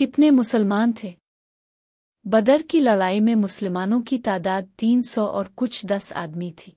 کتنے مسلمان تھے۔ بدر کی لڑائی میں مسلمانوں کی تعداد تین سو اور کچھ دس آدمی تھی۔